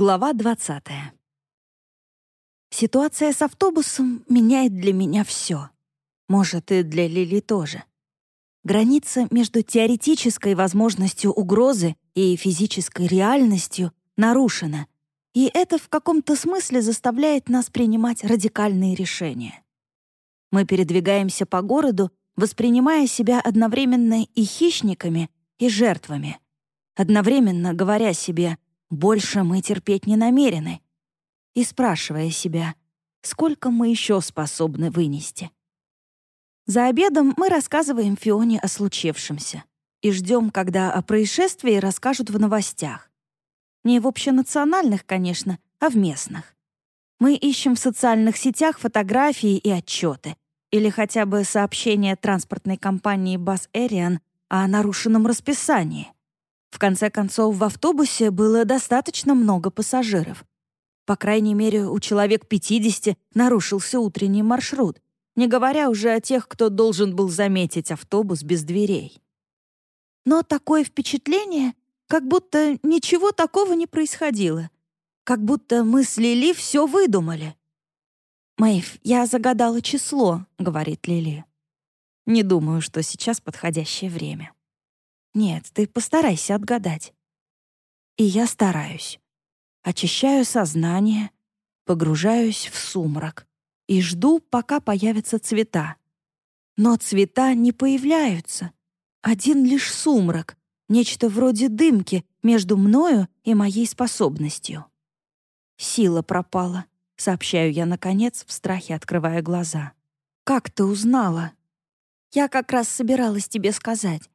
Глава 20. Ситуация с автобусом меняет для меня все. Может, и для Лили тоже. Граница между теоретической возможностью угрозы и физической реальностью нарушена, и это в каком-то смысле заставляет нас принимать радикальные решения. Мы передвигаемся по городу, воспринимая себя одновременно и хищниками, и жертвами, одновременно говоря себе «больше мы терпеть не намерены», и спрашивая себя, сколько мы еще способны вынести. За обедом мы рассказываем Фионе о случившемся и ждем, когда о происшествии расскажут в новостях. Не в общенациональных, конечно, а в местных. Мы ищем в социальных сетях фотографии и отчеты или хотя бы сообщения транспортной компании Бас Эриан о нарушенном расписании. В конце концов, в автобусе было достаточно много пассажиров. По крайней мере, у человек 50 нарушился утренний маршрут, не говоря уже о тех, кто должен был заметить автобус без дверей. Но такое впечатление, как будто ничего такого не происходило. Как будто мы с Лили все выдумали. «Мэйв, я загадала число», — говорит Лили. «Не думаю, что сейчас подходящее время». «Нет, ты постарайся отгадать». И я стараюсь. Очищаю сознание, погружаюсь в сумрак и жду, пока появятся цвета. Но цвета не появляются. Один лишь сумрак, нечто вроде дымки между мною и моей способностью. Сила пропала, сообщаю я, наконец, в страхе открывая глаза. «Как ты узнала?» «Я как раз собиралась тебе сказать.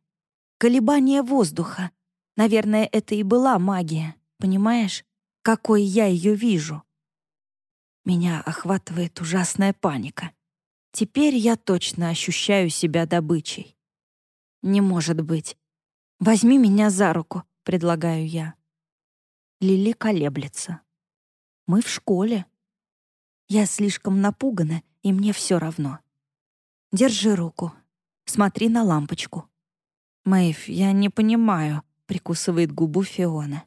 Колебание воздуха. Наверное, это и была магия, понимаешь? Какой я ее вижу. Меня охватывает ужасная паника. Теперь я точно ощущаю себя добычей. Не может быть. Возьми меня за руку, предлагаю я. Лили колеблется. Мы в школе. Я слишком напугана, и мне все равно. Держи руку. Смотри на лампочку. Мэйв, я не понимаю, прикусывает губу Фиона.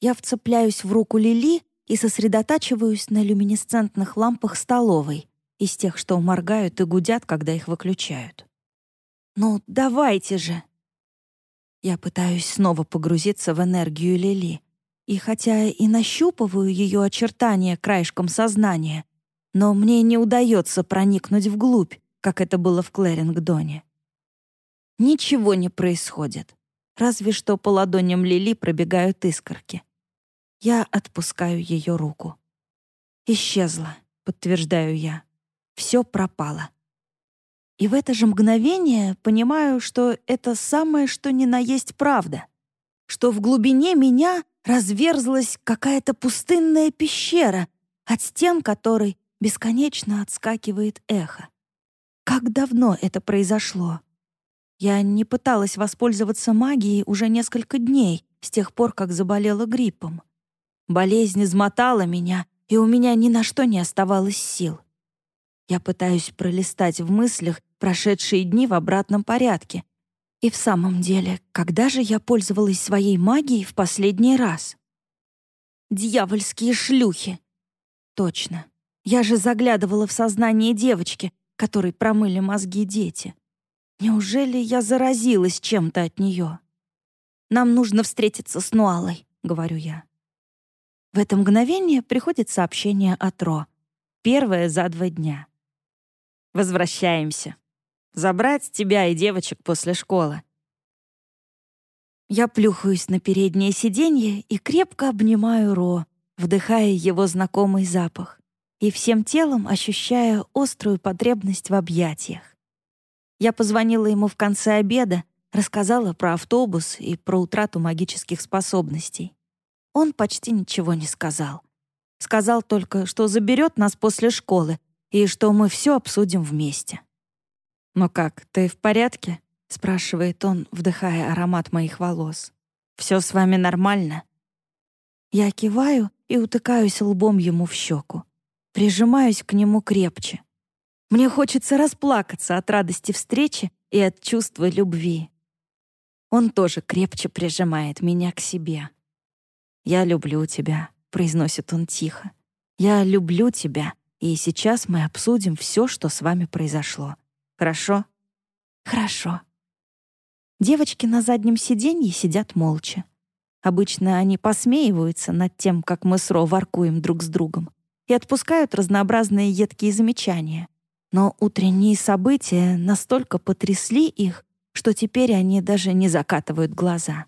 Я вцепляюсь в руку Лили и сосредотачиваюсь на люминесцентных лампах столовой, из тех, что моргают и гудят, когда их выключают. «Ну, давайте же!» Я пытаюсь снова погрузиться в энергию Лили, и хотя и нащупываю ее очертания краешком сознания, но мне не удается проникнуть вглубь, как это было в Клэрингдоне. Ничего не происходит, разве что по ладоням Лили пробегают искорки. Я отпускаю ее руку. «Исчезла», — подтверждаю я. «Все пропало». И в это же мгновение понимаю, что это самое, что ни на есть правда. Что в глубине меня разверзлась какая-то пустынная пещера, от стен которой бесконечно отскакивает эхо. Как давно это произошло? Я не пыталась воспользоваться магией уже несколько дней, с тех пор, как заболела гриппом. Болезнь измотала меня, и у меня ни на что не оставалось сил. Я пытаюсь пролистать в мыслях прошедшие дни в обратном порядке. И в самом деле, когда же я пользовалась своей магией в последний раз? Дьявольские шлюхи! Точно. Я же заглядывала в сознание девочки, которой промыли мозги дети. Неужели я заразилась чем-то от нее? «Нам нужно встретиться с Нуалой», — говорю я. В это мгновение приходит сообщение от Ро. Первое за два дня. «Возвращаемся. Забрать тебя и девочек после школы». Я плюхаюсь на переднее сиденье и крепко обнимаю Ро, вдыхая его знакомый запах и всем телом ощущая острую потребность в объятиях. Я позвонила ему в конце обеда, рассказала про автобус и про утрату магических способностей. Он почти ничего не сказал. Сказал только, что заберет нас после школы и что мы все обсудим вместе. «Ну как, ты в порядке?» — спрашивает он, вдыхая аромат моих волос. «Все с вами нормально?» Я киваю и утыкаюсь лбом ему в щеку. Прижимаюсь к нему крепче. Мне хочется расплакаться от радости встречи и от чувства любви. Он тоже крепче прижимает меня к себе. «Я люблю тебя», — произносит он тихо. «Я люблю тебя, и сейчас мы обсудим все, что с вами произошло. Хорошо?» «Хорошо». Девочки на заднем сиденье сидят молча. Обычно они посмеиваются над тем, как мы с Ро воркуем друг с другом, и отпускают разнообразные едкие замечания. Но утренние события настолько потрясли их, что теперь они даже не закатывают глаза.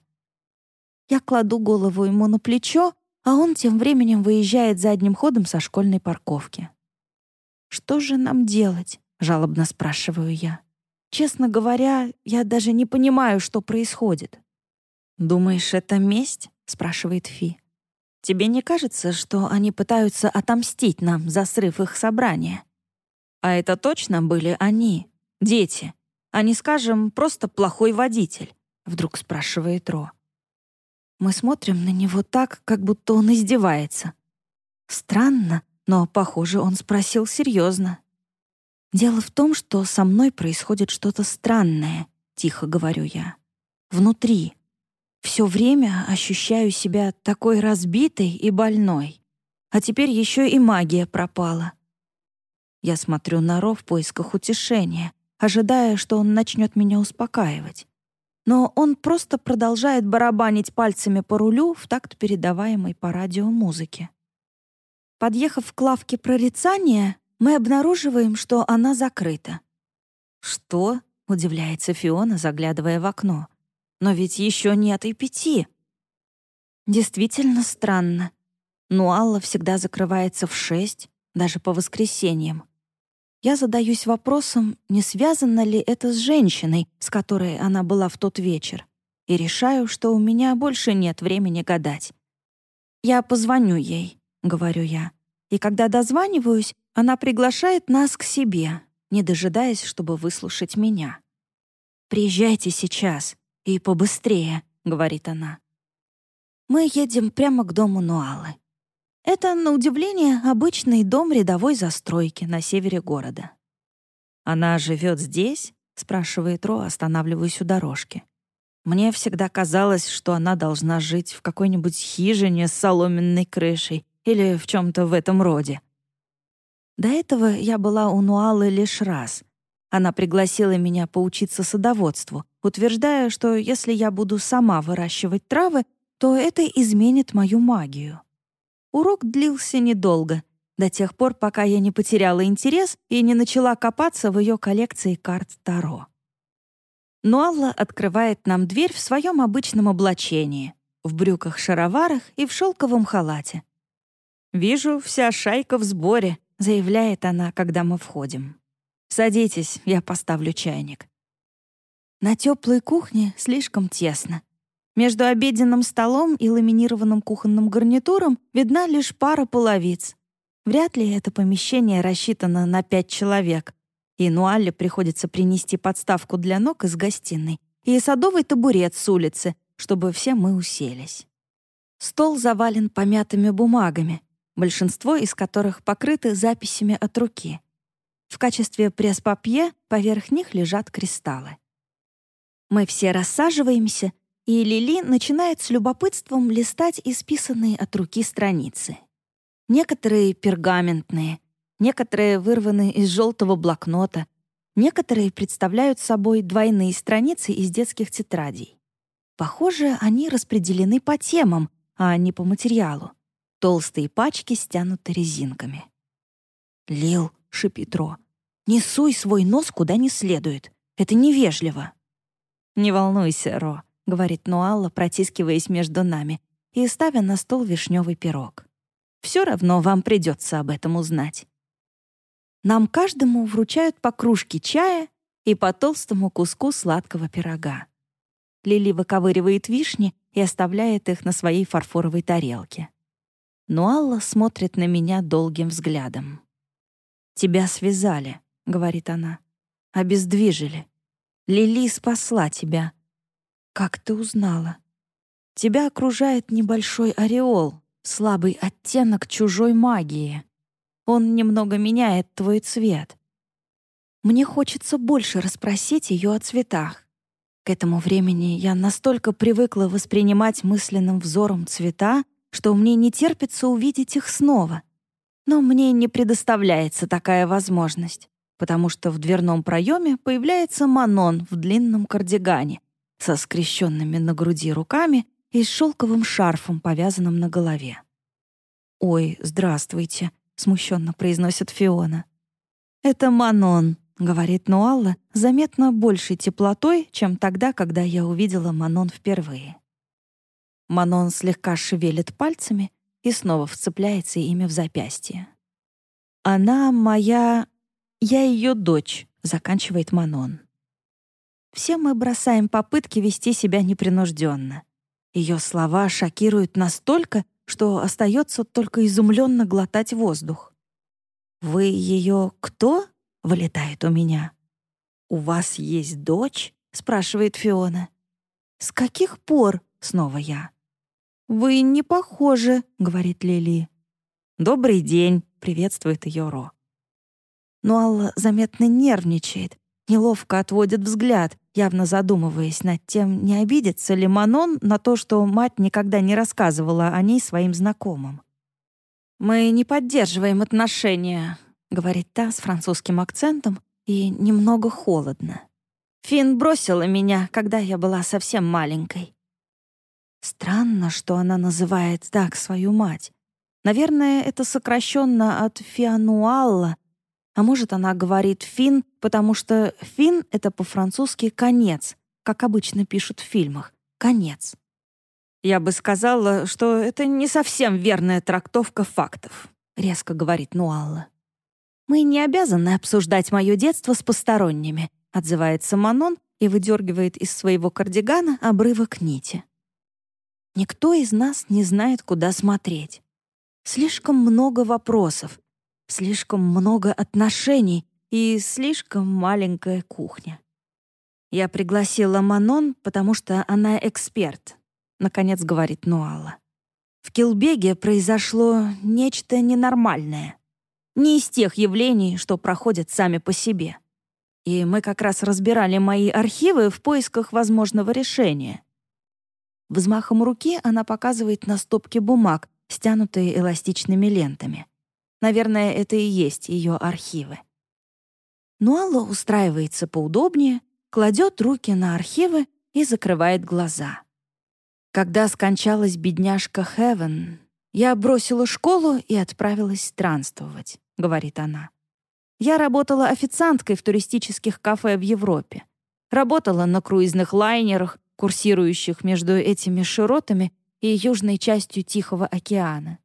Я кладу голову ему на плечо, а он тем временем выезжает задним ходом со школьной парковки. «Что же нам делать?» — жалобно спрашиваю я. «Честно говоря, я даже не понимаю, что происходит». «Думаешь, это месть?» — спрашивает Фи. «Тебе не кажется, что они пытаются отомстить нам за срыв их собрания?» «А это точно были они, дети, а не, скажем, просто плохой водитель?» — вдруг спрашивает Ро. Мы смотрим на него так, как будто он издевается. Странно, но, похоже, он спросил серьезно. «Дело в том, что со мной происходит что-то странное», — тихо говорю я. «Внутри. Все время ощущаю себя такой разбитой и больной. А теперь еще и магия пропала». Я смотрю на Ро в поисках утешения, ожидая, что он начнет меня успокаивать но он просто продолжает барабанить пальцами по рулю в такт передаваемой по радио музыки. Подъехав к лавке прорицания, мы обнаруживаем, что она закрыта. «Что?» — удивляется Фиона, заглядывая в окно. «Но ведь еще нет и пяти». Действительно странно. Нуалла всегда закрывается в шесть, даже по воскресеньям. Я задаюсь вопросом, не связано ли это с женщиной, с которой она была в тот вечер, и решаю, что у меня больше нет времени гадать. «Я позвоню ей», — говорю я. И когда дозваниваюсь, она приглашает нас к себе, не дожидаясь, чтобы выслушать меня. «Приезжайте сейчас и побыстрее», — говорит она. Мы едем прямо к дому Нуалы. Это, на удивление, обычный дом рядовой застройки на севере города. «Она живет здесь?» — спрашивает Ро, останавливаясь у дорожки. «Мне всегда казалось, что она должна жить в какой-нибудь хижине с соломенной крышей или в чем то в этом роде». До этого я была у Нуалы лишь раз. Она пригласила меня поучиться садоводству, утверждая, что если я буду сама выращивать травы, то это изменит мою магию. Урок длился недолго, до тех пор, пока я не потеряла интерес и не начала копаться в ее коллекции карт Таро. Нуалла открывает нам дверь в своем обычном облачении, в брюках-шароварах и в шелковом халате. «Вижу, вся шайка в сборе», — заявляет она, когда мы входим. «Садитесь, я поставлю чайник». На теплой кухне слишком тесно. Между обеденным столом и ламинированным кухонным гарнитуром видна лишь пара половиц. Вряд ли это помещение рассчитано на пять человек. И Нуалле приходится принести подставку для ног из гостиной и садовый табурет с улицы, чтобы все мы уселись. Стол завален помятыми бумагами, большинство из которых покрыты записями от руки. В качестве пресс-папье поверх них лежат кристаллы. Мы все рассаживаемся — и Лили начинает с любопытством листать исписанные от руки страницы. Некоторые пергаментные, некоторые вырваны из желтого блокнота, некоторые представляют собой двойные страницы из детских тетрадей. Похоже, они распределены по темам, а не по материалу. Толстые пачки стянуты резинками. «Лил», — шипит Ро, — «не суй свой нос куда не следует. Это невежливо». «Не волнуйся, Ро», — говорит Нуалла, протискиваясь между нами и ставя на стол вишневый пирог. «Все равно вам придется об этом узнать». Нам каждому вручают по кружке чая и по толстому куску сладкого пирога. Лили выковыривает вишни и оставляет их на своей фарфоровой тарелке. Нуалла смотрит на меня долгим взглядом. «Тебя связали», — говорит она. «Обездвижили. Лили спасла тебя, «Как ты узнала?» «Тебя окружает небольшой ореол, слабый оттенок чужой магии. Он немного меняет твой цвет. Мне хочется больше расспросить ее о цветах. К этому времени я настолько привыкла воспринимать мысленным взором цвета, что мне не терпится увидеть их снова. Но мне не предоставляется такая возможность, потому что в дверном проеме появляется Манон в длинном кардигане со скрещенными на груди руками и с шелковым шарфом, повязанным на голове. «Ой, здравствуйте», — смущенно произносит Фиона. «Это Манон», — говорит Нуалла, заметно большей теплотой, чем тогда, когда я увидела Манон впервые. Манон слегка шевелит пальцами и снова вцепляется ими в запястье. «Она моя... Я ее дочь», — заканчивает Манон. Все мы бросаем попытки вести себя непринужденно. Ее слова шокируют настолько, что остается только изумленно глотать воздух. «Вы ее кто?» — вылетает у меня. «У вас есть дочь?» — спрашивает Фиона. «С каких пор?» — снова я. «Вы не похожи», — говорит Лили. «Добрый день», — приветствует ее Ро. Но Алла заметно нервничает, неловко отводит взгляд, явно задумываясь над тем, не обидится ли Манон на то, что мать никогда не рассказывала о ней своим знакомым. «Мы не поддерживаем отношения», — говорит та с французским акцентом и немного холодно. Фин бросила меня, когда я была совсем маленькой. Странно, что она называет так свою мать. Наверное, это сокращенно от Фиануалла, а может, она говорит «фин», потому что «фин» — это по-французски «конец», как обычно пишут в фильмах. «Конец». «Я бы сказала, что это не совсем верная трактовка фактов», — резко говорит Нуалла. «Мы не обязаны обсуждать мое детство с посторонними», — отзывается Манон и выдергивает из своего кардигана обрывок нити. Никто из нас не знает, куда смотреть. Слишком много вопросов, слишком много отношений и слишком маленькая кухня. Я пригласила Манон, потому что она эксперт, наконец говорит Нуала. В Килбеге произошло нечто ненормальное. Не из тех явлений, что проходят сами по себе. И мы как раз разбирали мои архивы в поисках возможного решения. Взмахом руки она показывает на стопки бумаг, стянутые эластичными лентами. Наверное, это и есть ее архивы. Нуалла устраивается поудобнее, кладет руки на архивы и закрывает глаза. Когда скончалась бедняжка Хевен, я бросила школу и отправилась странствовать, говорит она. Я работала официанткой в туристических кафе в Европе. Работала на круизных лайнерах, курсирующих между этими широтами и южной частью Тихого океана.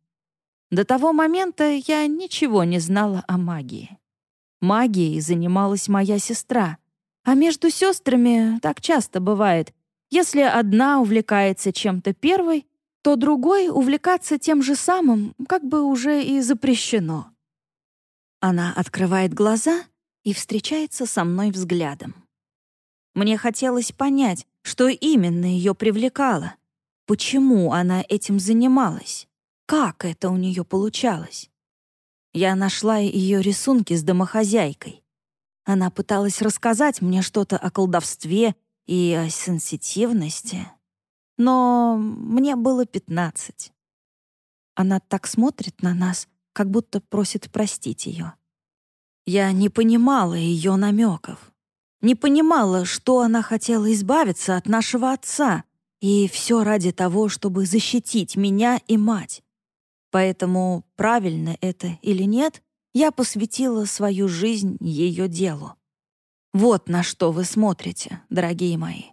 До того момента я ничего не знала о магии. Магией занималась моя сестра, а между сестрами так часто бывает. Если одна увлекается чем-то первой, то другой увлекаться тем же самым как бы уже и запрещено. Она открывает глаза и встречается со мной взглядом. Мне хотелось понять, что именно ее привлекало, почему она этим занималась. Как это у нее получалось? Я нашла ее рисунки с домохозяйкой. Она пыталась рассказать мне что-то о колдовстве и о сенситивности. Но мне было пятнадцать. Она так смотрит на нас, как будто просит простить ее. Я не понимала ее намеков. Не понимала, что она хотела избавиться от нашего отца, и все ради того, чтобы защитить меня и мать. Поэтому, правильно это или нет, я посвятила свою жизнь ее делу. Вот на что вы смотрите, дорогие мои.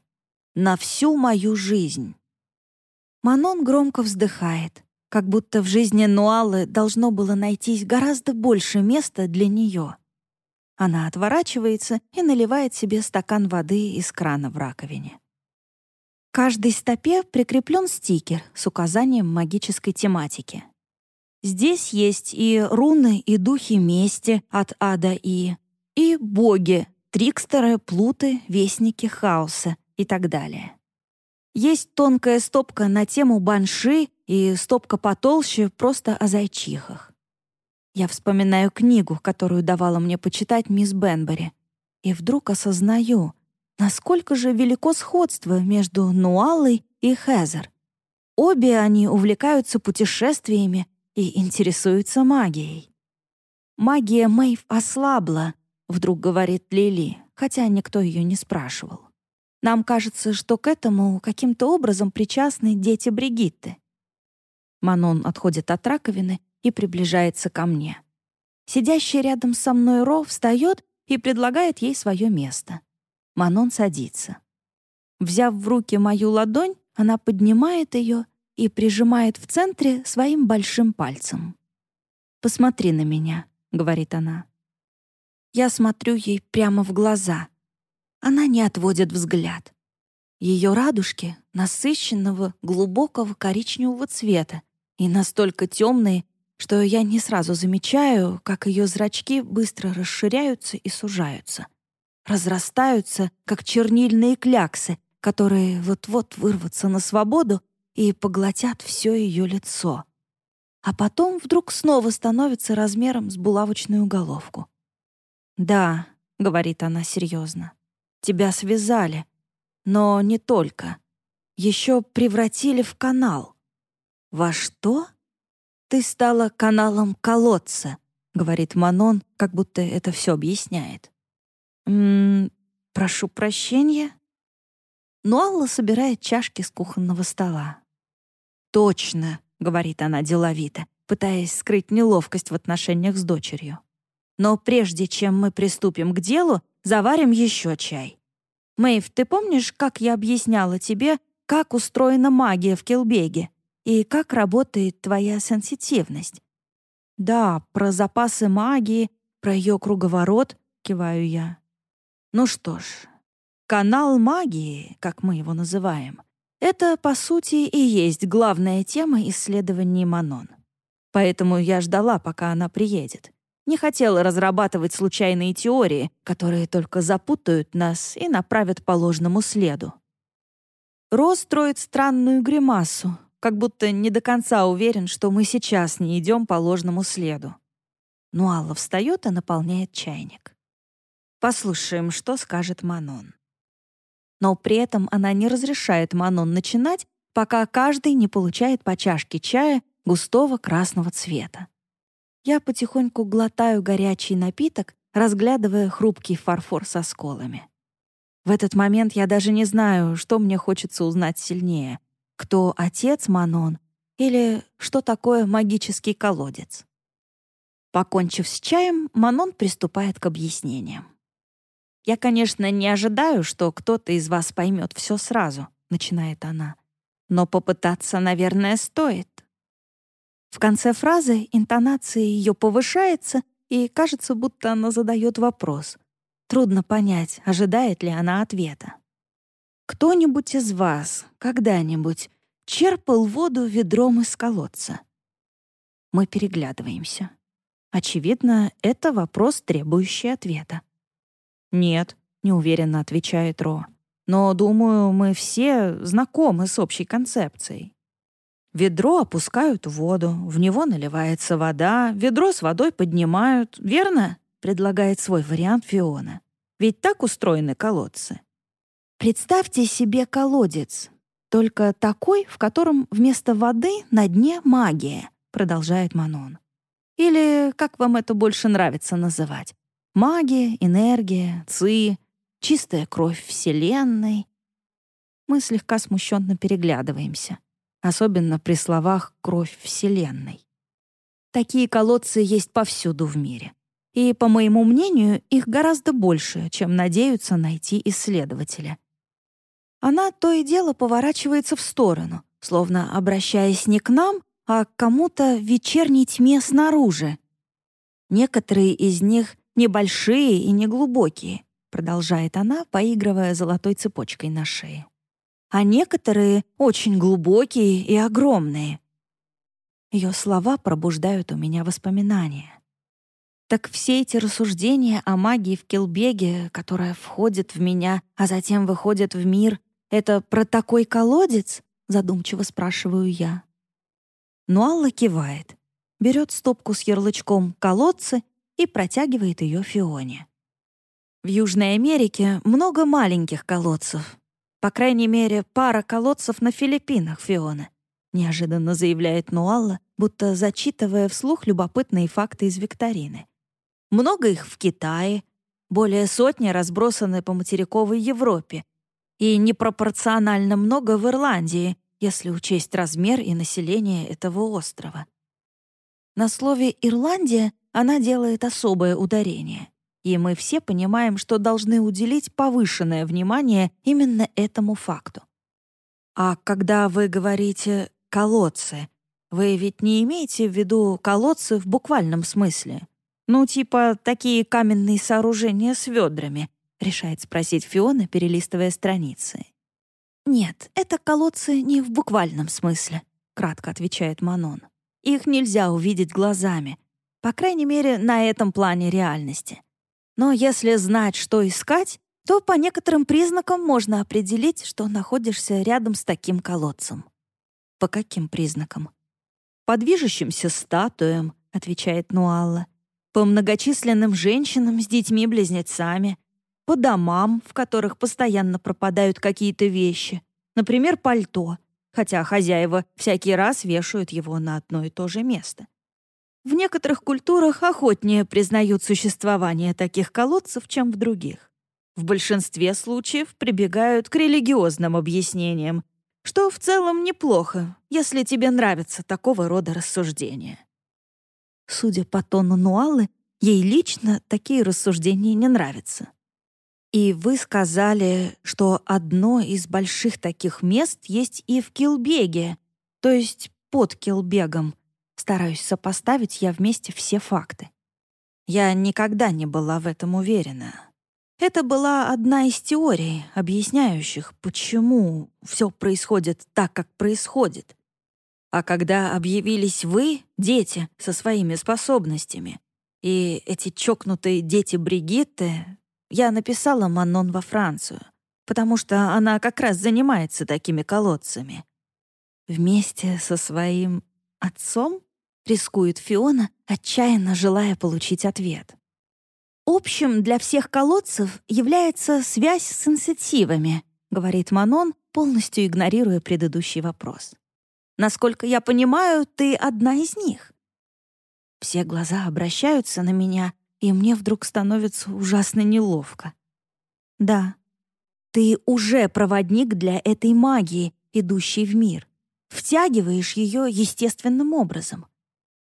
На всю мою жизнь. Манон громко вздыхает, как будто в жизни Нуалы должно было найтись гораздо больше места для нее. Она отворачивается и наливает себе стакан воды из крана в раковине. К каждой стопе прикреплен стикер с указанием магической тематики. Здесь есть и руны, и духи мести от ада и, и боги, трикстеры, плуты, вестники хаоса и так далее. Есть тонкая стопка на тему банши и стопка потолще просто о зайчихах. Я вспоминаю книгу, которую давала мне почитать мисс Бенбери, и вдруг осознаю, насколько же велико сходство между Нуалой и Хезер. Обе они увлекаются путешествиями и интересуются магией. «Магия Мэйв ослабла», — вдруг говорит Лили, хотя никто ее не спрашивал. «Нам кажется, что к этому каким-то образом причастны дети Бригитты». Манон отходит от раковины и приближается ко мне. Сидящий рядом со мной Ро встает и предлагает ей свое место. Манон садится. Взяв в руки мою ладонь, она поднимает ее и прижимает в центре своим большим пальцем. «Посмотри на меня», — говорит она. Я смотрю ей прямо в глаза. Она не отводит взгляд. Ее радужки насыщенного, глубокого коричневого цвета и настолько темные, что я не сразу замечаю, как ее зрачки быстро расширяются и сужаются. Разрастаются, как чернильные кляксы, которые вот-вот вырвутся на свободу и поглотят все ее лицо. А потом вдруг снова становится размером с булавочную головку. «Да», — говорит она серьезно, — «тебя связали, но не только. Еще превратили в канал». «Во что?» «Ты стала каналом колодца», — говорит Манон, как будто это все объясняет. «Ммм, прошу прощения?» Но Алла собирает чашки с кухонного стола. «Точно», — говорит она деловито, пытаясь скрыть неловкость в отношениях с дочерью. «Но прежде чем мы приступим к делу, заварим еще чай. Мэйв, ты помнишь, как я объясняла тебе, как устроена магия в Келбеге?» и как работает твоя сенситивность. Да, про запасы магии, про ее круговорот, киваю я. Ну что ж, канал магии, как мы его называем, это, по сути, и есть главная тема исследований Манон. Поэтому я ждала, пока она приедет. Не хотела разрабатывать случайные теории, которые только запутают нас и направят по ложному следу. Рос строит странную гримасу, как будто не до конца уверен, что мы сейчас не идем по ложному следу. Но Алла встает и наполняет чайник. Послушаем, что скажет Манон. Но при этом она не разрешает Манон начинать, пока каждый не получает по чашке чая густого красного цвета. Я потихоньку глотаю горячий напиток, разглядывая хрупкий фарфор со сколами. В этот момент я даже не знаю, что мне хочется узнать сильнее кто отец Манон или что такое магический колодец. Покончив с чаем, Манон приступает к объяснениям. «Я, конечно, не ожидаю, что кто-то из вас поймет все сразу», — начинает она. «Но попытаться, наверное, стоит». В конце фразы интонация ее повышается, и кажется, будто она задает вопрос. Трудно понять, ожидает ли она ответа. Кто-нибудь из вас когда-нибудь черпал воду ведром из колодца? Мы переглядываемся. Очевидно, это вопрос, требующий ответа. «Нет», — неуверенно отвечает Ро. «Но, думаю, мы все знакомы с общей концепцией. Ведро опускают в воду, в него наливается вода, ведро с водой поднимают, верно?» — предлагает свой вариант Фиона. «Ведь так устроены колодцы». Представьте себе колодец, только такой, в котором вместо воды на дне магия, продолжает Манон. Или как вам это больше нравится называть? Магия, энергия, ци, чистая кровь Вселенной. Мы слегка смущенно переглядываемся, особенно при словах «кровь Вселенной». Такие колодцы есть повсюду в мире. И, по моему мнению, их гораздо больше, чем надеются найти исследователи. Она то и дело поворачивается в сторону, словно обращаясь не к нам, а к кому-то в вечерней тьме снаружи. Некоторые из них небольшие и неглубокие, продолжает она, поигрывая золотой цепочкой на шее. А некоторые очень глубокие и огромные. Ее слова пробуждают у меня воспоминания. Так все эти рассуждения о магии в Келбеге, которая входит в меня, а затем выходит в мир, «Это про такой колодец?» — задумчиво спрашиваю я. Но Алла кивает, берет стопку с ярлычком «колодцы» и протягивает ее Фионе. В Южной Америке много маленьких колодцев. По крайней мере, пара колодцев на Филиппинах, Фиона. — неожиданно заявляет Нуалла, будто зачитывая вслух любопытные факты из викторины. «Много их в Китае, более сотни разбросаны по материковой Европе, и непропорционально много в Ирландии, если учесть размер и население этого острова. На слове «Ирландия» она делает особое ударение, и мы все понимаем, что должны уделить повышенное внимание именно этому факту. А когда вы говорите «колодцы», вы ведь не имеете в виду колодцы в буквальном смысле? Ну, типа такие каменные сооружения с ведрами, решает спросить Фиона, перелистывая страницы. «Нет, это колодцы не в буквальном смысле», — кратко отвечает Манон. «Их нельзя увидеть глазами, по крайней мере, на этом плане реальности. Но если знать, что искать, то по некоторым признакам можно определить, что находишься рядом с таким колодцем». «По каким признакам?» «По движущимся статуям», — отвечает Нуалла. «По многочисленным женщинам с детьми-близнецами, по домам, в которых постоянно пропадают какие-то вещи, например, пальто, хотя хозяева всякий раз вешают его на одно и то же место. В некоторых культурах охотнее признают существование таких колодцев, чем в других. В большинстве случаев прибегают к религиозным объяснениям, что в целом неплохо, если тебе нравятся такого рода рассуждения. Судя по тону Нуалы, ей лично такие рассуждения не нравятся. И вы сказали, что одно из больших таких мест есть и в Килбеге, то есть под Килбегом. Стараюсь сопоставить я вместе все факты. Я никогда не была в этом уверена. Это была одна из теорий, объясняющих, почему все происходит так, как происходит. А когда объявились вы, дети, со своими способностями, и эти чокнутые дети Бригитты, я написала Манон во Францию, потому что она как раз занимается такими колодцами. Вместе со своим отцом рискует Фиона, отчаянно желая получить ответ. Общим для всех колодцев является связь с инсетивами, говорит Манон, полностью игнорируя предыдущий вопрос. Насколько я понимаю, ты одна из них. Все глаза обращаются на меня, и мне вдруг становится ужасно неловко. Да, ты уже проводник для этой магии, идущей в мир. Втягиваешь ее естественным образом.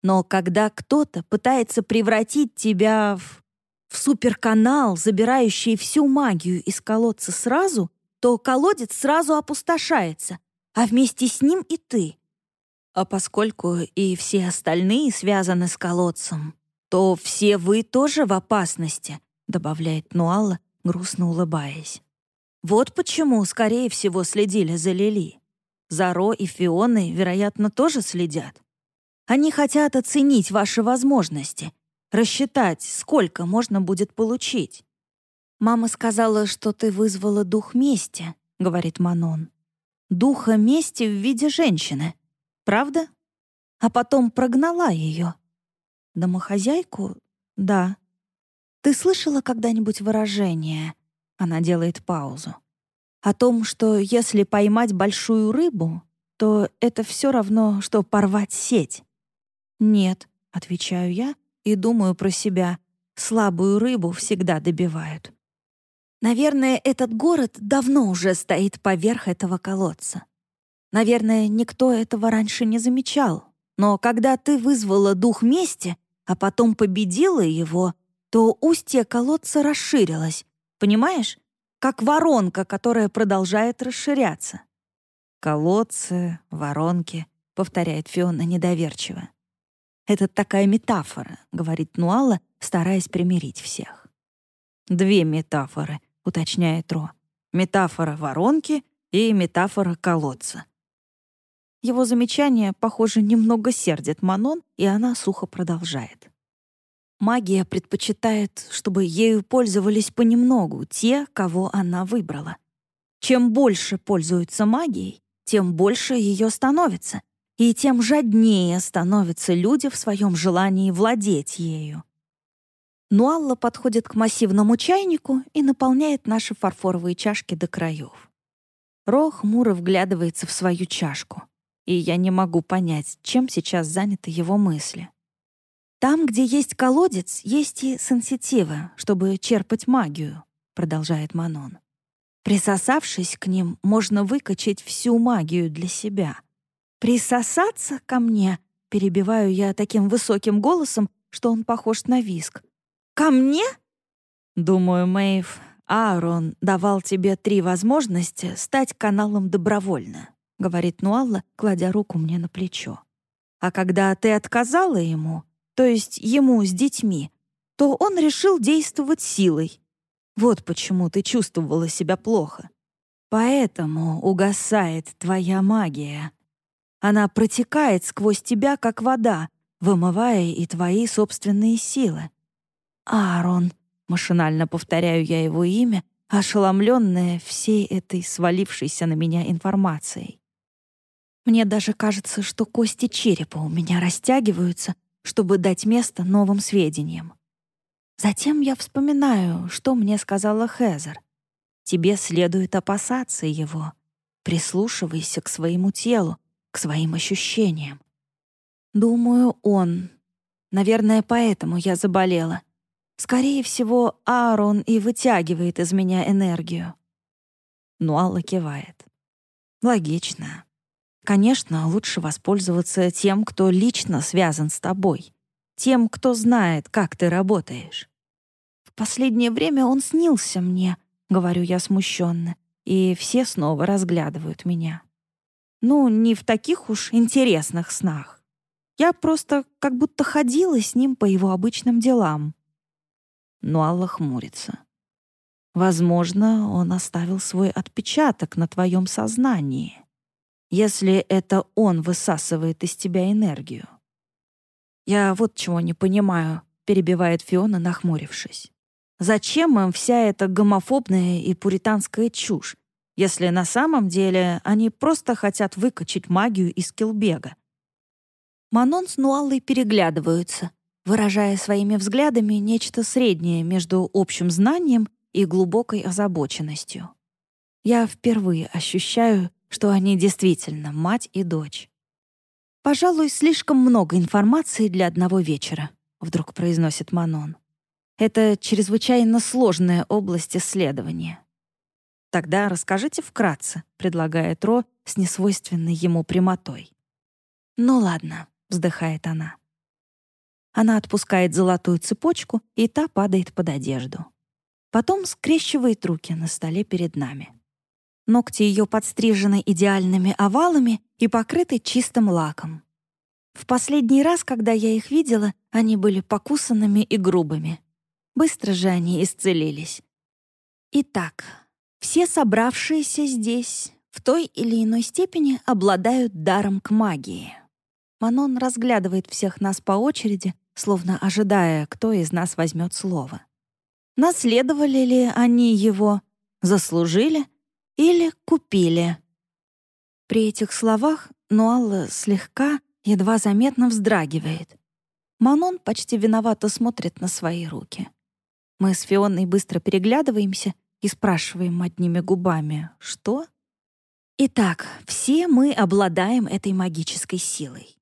Но когда кто-то пытается превратить тебя в, в суперканал, забирающий всю магию из колодца сразу, то колодец сразу опустошается, а вместе с ним и ты. А поскольку и все остальные связаны с колодцем, то все вы тоже в опасности», — добавляет Нуалла, грустно улыбаясь. «Вот почему, скорее всего, следили за Лили. Заро и Фионы, вероятно, тоже следят. Они хотят оценить ваши возможности, рассчитать, сколько можно будет получить». «Мама сказала, что ты вызвала дух мести», — говорит Манон. «Духа мести в виде женщины. Правда?» А потом прогнала ее. Домохозяйку? Да. Ты слышала когда-нибудь выражение? Она делает паузу. О том, что если поймать большую рыбу, то это все равно, что порвать сеть. Нет, отвечаю я и думаю про себя. Слабую рыбу всегда добивают. Наверное, этот город давно уже стоит поверх этого колодца. Наверное, никто этого раньше не замечал. Но когда ты вызвала дух мести, а потом победила его, то устье колодца расширилось. Понимаешь? Как воронка, которая продолжает расширяться. «Колодцы, воронки», — повторяет Фиона недоверчиво. «Это такая метафора», — говорит Нуала, стараясь примирить всех. «Две метафоры», — уточняет Ро. «Метафора воронки и метафора колодца». Его замечание, похоже, немного сердит Манон, и она сухо продолжает. Магия предпочитает, чтобы ею пользовались понемногу те, кого она выбрала. Чем больше пользуются магией, тем больше ее становится, и тем жаднее становятся люди в своем желании владеть ею. Нуалла подходит к массивному чайнику и наполняет наши фарфоровые чашки до краев. Ро хмуро вглядывается в свою чашку. и я не могу понять, чем сейчас заняты его мысли. «Там, где есть колодец, есть и сенситивы, чтобы черпать магию», — продолжает Манон. «Присосавшись к ним, можно выкачать всю магию для себя. Присосаться ко мне перебиваю я таким высоким голосом, что он похож на виск. «Ко мне?» «Думаю, Мэйв, Аарон давал тебе три возможности стать каналом добровольно», — говорит Нуалла, кладя руку мне на плечо. «А когда ты отказала ему, то есть ему с детьми, то он решил действовать силой. Вот почему ты чувствовала себя плохо. Поэтому угасает твоя магия. Она протекает сквозь тебя, как вода, вымывая и твои собственные силы. Аарон, машинально повторяю я его имя, ошеломленная всей этой свалившейся на меня информацией. Мне даже кажется, что кости черепа у меня растягиваются, чтобы дать место новым сведениям. Затем я вспоминаю, что мне сказала Хезер. Тебе следует опасаться его. Прислушивайся к своему телу, к своим ощущениям. Думаю, он. Наверное, поэтому я заболела. Скорее всего, Аарон и вытягивает из меня энергию. Нуалла кивает. Логично. Конечно, лучше воспользоваться тем, кто лично связан с тобой. Тем, кто знает, как ты работаешь. В последнее время он снился мне, говорю я смущенно, и все снова разглядывают меня. Ну, не в таких уж интересных снах. Я просто как будто ходила с ним по его обычным делам. Но Алла хмурится. Возможно, он оставил свой отпечаток на твоем сознании, если это он высасывает из тебя энергию. Я вот чего не понимаю, перебивает Фиона, нахмурившись. Зачем им вся эта гомофобная и пуританская чушь? Если на самом деле они просто хотят выкачать магию из Килбега. Манон с Нуаллой переглядываются, выражая своими взглядами нечто среднее между общим знанием и глубокой озабоченностью. Я впервые ощущаю, что они действительно мать и дочь. «Пожалуй, слишком много информации для одного вечера», — вдруг произносит Манон. «Это чрезвычайно сложная область исследования. «Тогда расскажите вкратце», — предлагает Ро с несвойственной ему прямотой. «Ну ладно», — вздыхает она. Она отпускает золотую цепочку, и та падает под одежду. Потом скрещивает руки на столе перед нами. Ногти ее подстрижены идеальными овалами и покрыты чистым лаком. В последний раз, когда я их видела, они были покусанными и грубыми. Быстро же они исцелились. Итак, все собравшиеся здесь в той или иной степени обладают даром к магии. Манон разглядывает всех нас по очереди, словно ожидая, кто из нас возьмет слово. Наследовали ли они его, заслужили или купили? При этих словах Нуалла слегка, едва заметно вздрагивает. Манон почти виновато смотрит на свои руки. Мы с Фионой быстро переглядываемся и спрашиваем одними губами «Что?». Итак, все мы обладаем этой магической силой.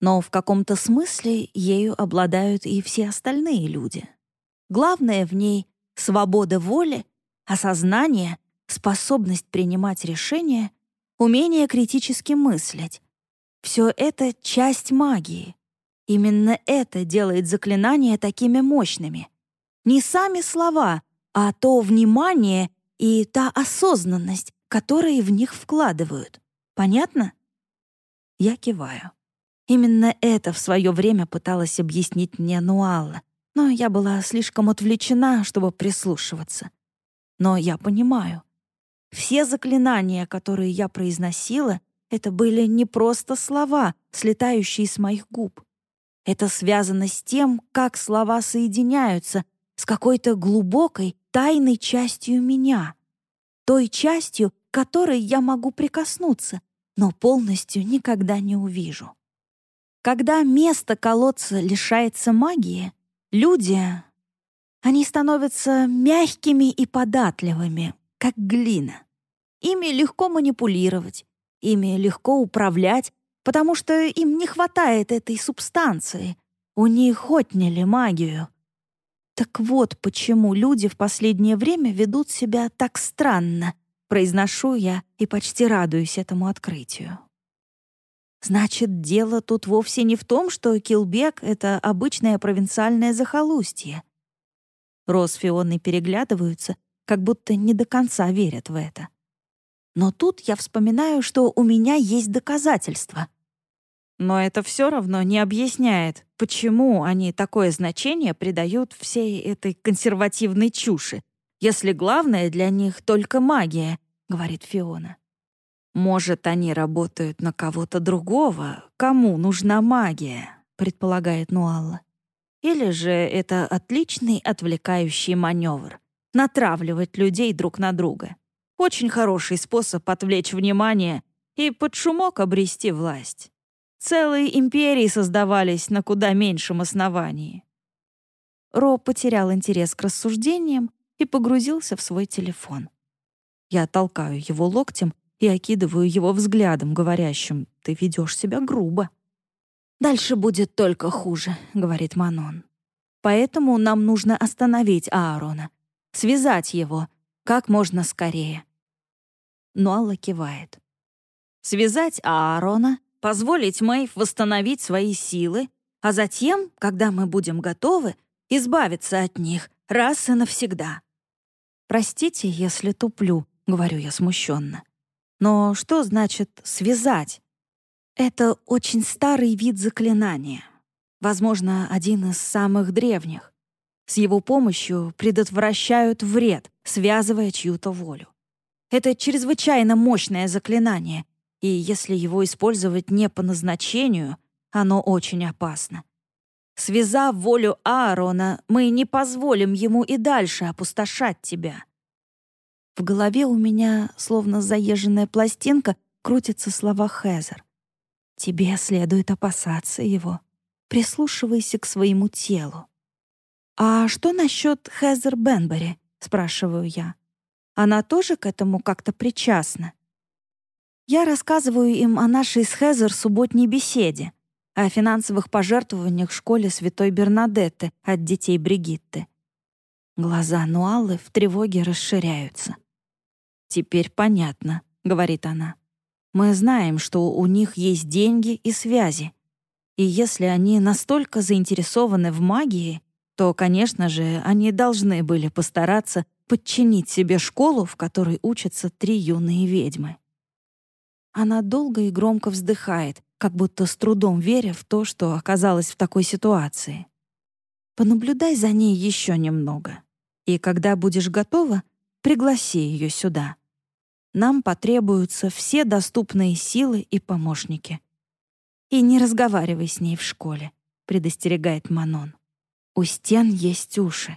Но в каком-то смысле ею обладают и все остальные люди. Главное в ней — свобода воли, осознание, способность принимать решения, умение критически мыслить. Все это — часть магии. Именно это делает заклинания такими мощными. Не сами слова, а то внимание и та осознанность, которые в них вкладывают. Понятно? Я киваю. Именно это в свое время пыталась объяснить мне Нуалла, но я была слишком отвлечена, чтобы прислушиваться. Но я понимаю. Все заклинания, которые я произносила, это были не просто слова, слетающие с моих губ. Это связано с тем, как слова соединяются, с какой-то глубокой тайной частью меня, той частью, к которой я могу прикоснуться, но полностью никогда не увижу. Когда место колодца лишается магии, люди, они становятся мягкими и податливыми, как глина. Ими легко манипулировать, ими легко управлять, потому что им не хватает этой субстанции. У них отняли магию. Так вот почему люди в последнее время ведут себя так странно, произношу я и почти радуюсь этому открытию. Значит, дело тут вовсе не в том, что Килбек — это обычное провинциальное захолустье. Рос Фионы переглядываются, как будто не до конца верят в это. Но тут я вспоминаю, что у меня есть доказательства. Но это все равно не объясняет, почему они такое значение придают всей этой консервативной чуши, если главное для них только магия, говорит Фиона. Может, они работают на кого-то другого, кому нужна магия, предполагает Нуалла. Или же это отличный отвлекающий маневр — натравливать людей друг на друга. Очень хороший способ отвлечь внимание и под шумок обрести власть. Целые империи создавались на куда меньшем основании. Ро потерял интерес к рассуждениям и погрузился в свой телефон. Я толкаю его локтем и окидываю его взглядом, говорящим «ты ведешь себя грубо». «Дальше будет только хуже», — говорит Манон. «Поэтому нам нужно остановить Аарона, связать его как можно скорее». Нуалла кивает. «Связать Аарона, позволить Мэйв восстановить свои силы, а затем, когда мы будем готовы, избавиться от них раз и навсегда». «Простите, если туплю», — говорю я смущенно. «Но что значит «связать»?» Это очень старый вид заклинания. Возможно, один из самых древних. С его помощью предотвращают вред, связывая чью-то волю. Это чрезвычайно мощное заклинание, и если его использовать не по назначению, оно очень опасно. Связав волю Аарона, мы не позволим ему и дальше опустошать тебя. В голове у меня, словно заезженная пластинка, крутятся слова Хезер. Тебе следует опасаться его. Прислушивайся к своему телу. «А что насчет Хезер Бенбери?» — спрашиваю я. «Она тоже к этому как-то причастна?» Я рассказываю им о нашей с Хезер субботней беседе, о финансовых пожертвованиях в школе Святой Бернадетты от детей Бригитты. Глаза Нуаллы в тревоге расширяются. «Теперь понятно», — говорит она. Мы знаем, что у них есть деньги и связи. И если они настолько заинтересованы в магии, то, конечно же, они должны были постараться подчинить себе школу, в которой учатся три юные ведьмы. Она долго и громко вздыхает, как будто с трудом веря в то, что оказалась в такой ситуации. Понаблюдай за ней еще немного. И когда будешь готова, пригласи ее сюда нам потребуются все доступные силы и помощники. «И не разговаривай с ней в школе», — предостерегает Манон. «У стен есть уши.